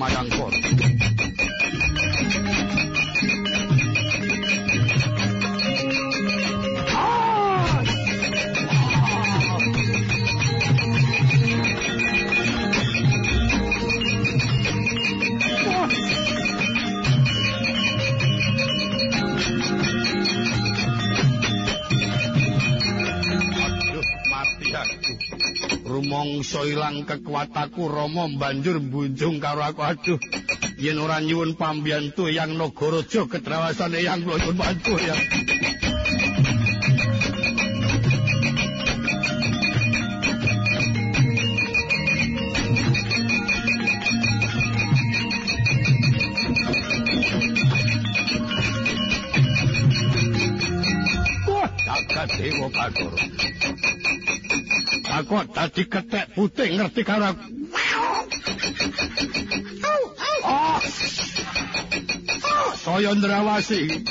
[SPEAKER 1] mongso ilang kekuataku Rama banjur mbunjung karo aku. Aduh yen ora nyuwun pambiyantu yang Nagaraja ketrawasane yang kula nyuwun bantu ya aku dadi ketek putih ngerti karo aku. Oh. Saya ndrawasi.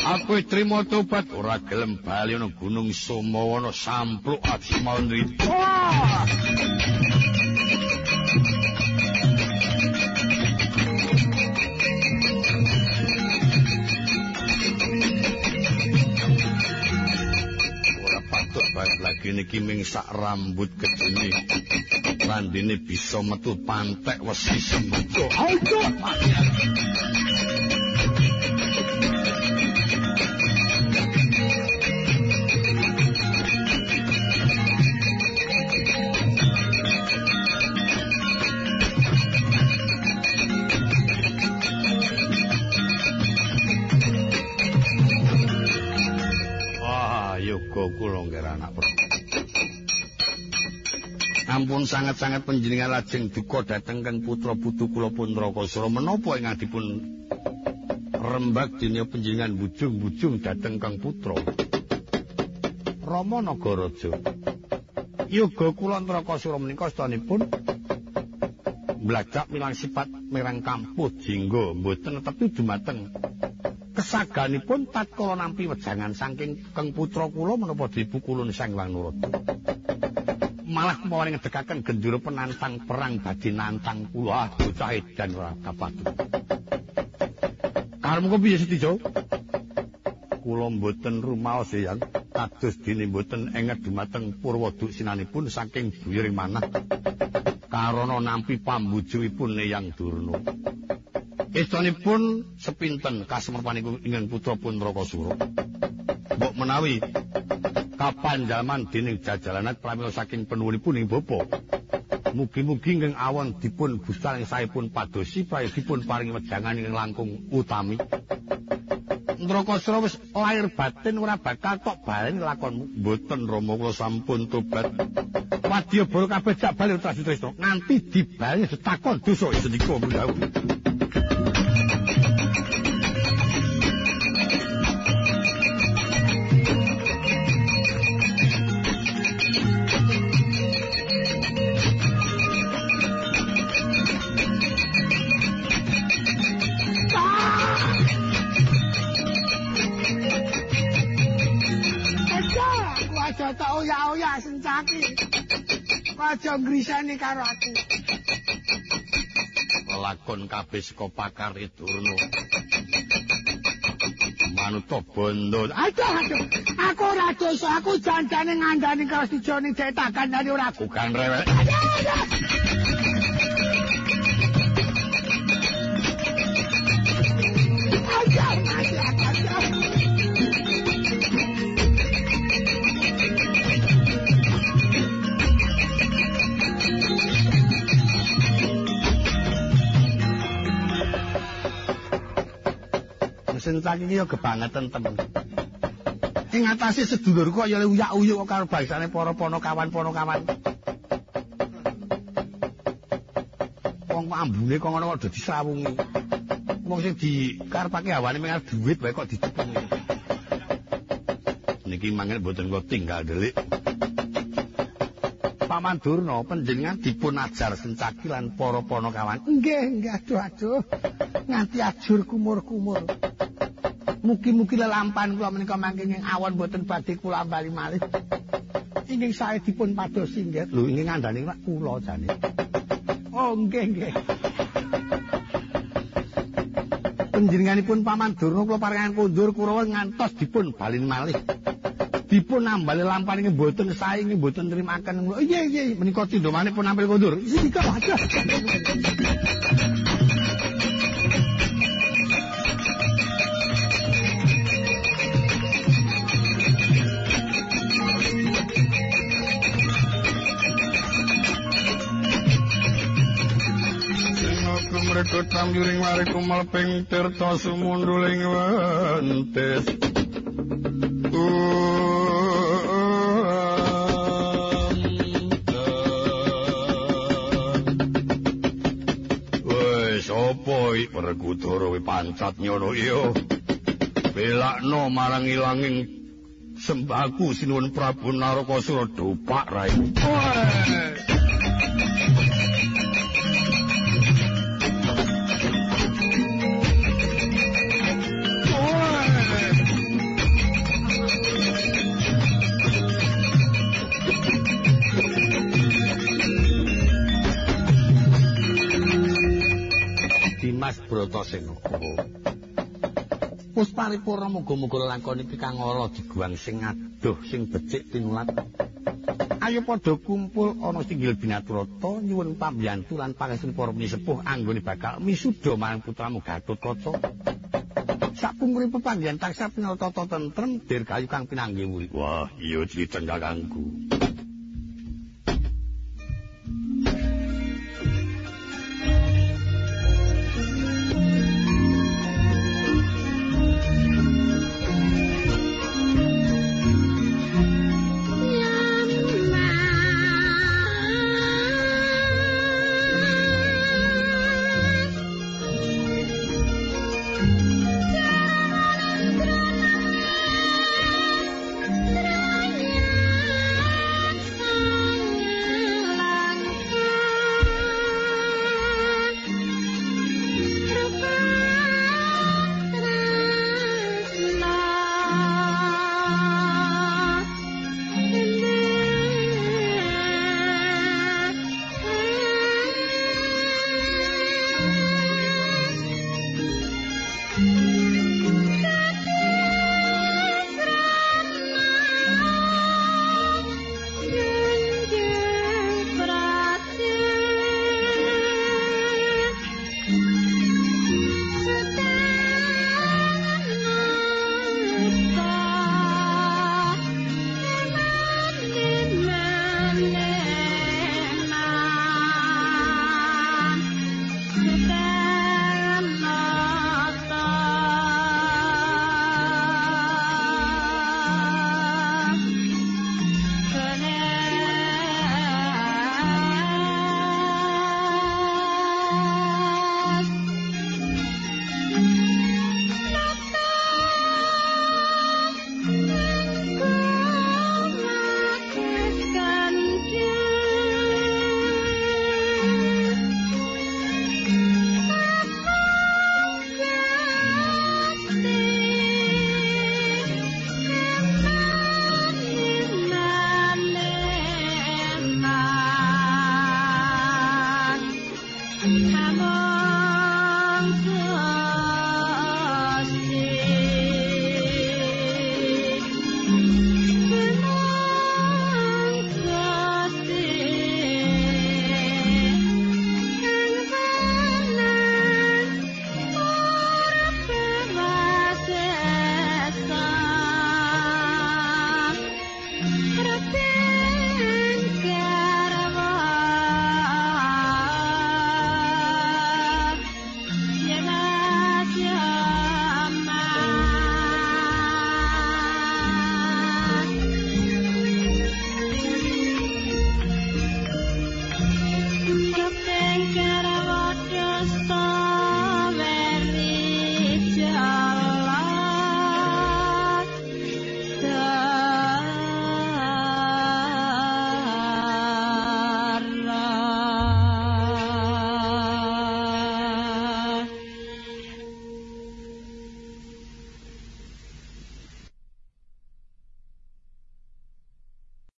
[SPEAKER 1] Aku trimo tobat ora gelem bali nang Gunung Somawana sampluk aji mau ndrita. Ini iki ming sak rambut gedene ini bisa metu pantek wesi sembuh. Ayo. kula ngger anak Sangat-sangat panjenengan lajeng duka dhateng kang putra putu kula pun Rakasura menapa ingkang dipun rembag dina panjenengan bujung-bujung dhateng kang putra. Rama Nagaraja. Yoga kula Rakasura menika astanipun mlajak milang sifat merang kampuh jingga mboten tepi dumateng kesaganipun tatkala nampi wejangan saking kang putra kula menapa dipukulun Sang Hyang Narada. Malah kemarin ngedekakan genduro penantang perang badi nantang kula ah bocah dan ora kapatu. Karemu kok piye Setijo? Kula mboten rumaos yang kados dene mboten enget dumateng Purwaduk sinanipun saking buyering manah. Karana nampi pambujungipun Eyang Durna. Estunipun sepinten kasemerpanipun ingkang putra pun Rakasura. Mbok menawi kapan jaman dening jajalanat pramila saking penuwunipun ing bapa. Mugi-mugi ingkang awon dipun bustal ing saipun padosi prayosipun paringi wejangan ing langkung utami. Ndrakasura wis lair batin ora bakal tok balen lakonmu. Mboten Rama kula sampun tobat. Wadya boro kabeh jak bali Tresna nganti dibali setakon dosa sedika mundhau.
[SPEAKER 4] aja ngrisani karo aku.
[SPEAKER 1] Lakon kabeh saka pakar Durna. Manuta bondo.
[SPEAKER 4] Aduh, aduh. Aku ora dosa, aku janjane ngandani karo sijone cetakan dari ora
[SPEAKER 1] aku kan rewel.
[SPEAKER 4] Aduh, aduh.
[SPEAKER 1] Iki ya kebangetan temen. Ing atase sedulurku kaya uyak-uyuk karo bangsane para ponokawan-ponokawan. Wong ambune kok ngono kok dadi srawungi. Wong sing dikarepake hawane mengar dhuwit wae kok dicepengi. Niki mangene mboten kok tinggal delik. Paman Durna panjenengan dipun ajar sencaki lan para ponokawan.
[SPEAKER 4] Nggih, nggih aduh aduh. Nganti ajur kumur-kumur. Mugi-mugi lelampan kula menika mangke ing awan boten badhe kula bali malih. Inging sae dipun padosi nggih.
[SPEAKER 1] Lho inging ngandani rak kula jane.
[SPEAKER 4] Oh nggih nggih.
[SPEAKER 1] Panjenenganipun Paman Durna kula paringan kundur Kurawa ngantos dipun bali malih. Dipun nambali lampan ing boten sae ing boten nrimaken. Iya iya menika tindhomane pun nampil kundur.
[SPEAKER 4] Iki kok aja.
[SPEAKER 1] mreku tamjuring mari kumal ping tirta sumunduling wentes Sopo iki perkutara pancat nyono iya belakno marang ilanging sembahku sinuwun Prabu Narakasura dopak rai. Bratasena. Wis paripurna muga-muga lakon iki kang ora diguang sing adoh sing becik tinulat. Ayo padha kumpul ana singgil binaturata nyuwun pambiyantu lan pangestu para sepuh anggone bakal misuda marang putramu Gatotkaca. Sapungkuripun panggen taksah pinaltata tentrem dirgayu kang pinanggih wuri. Wah, iya cita kakangku.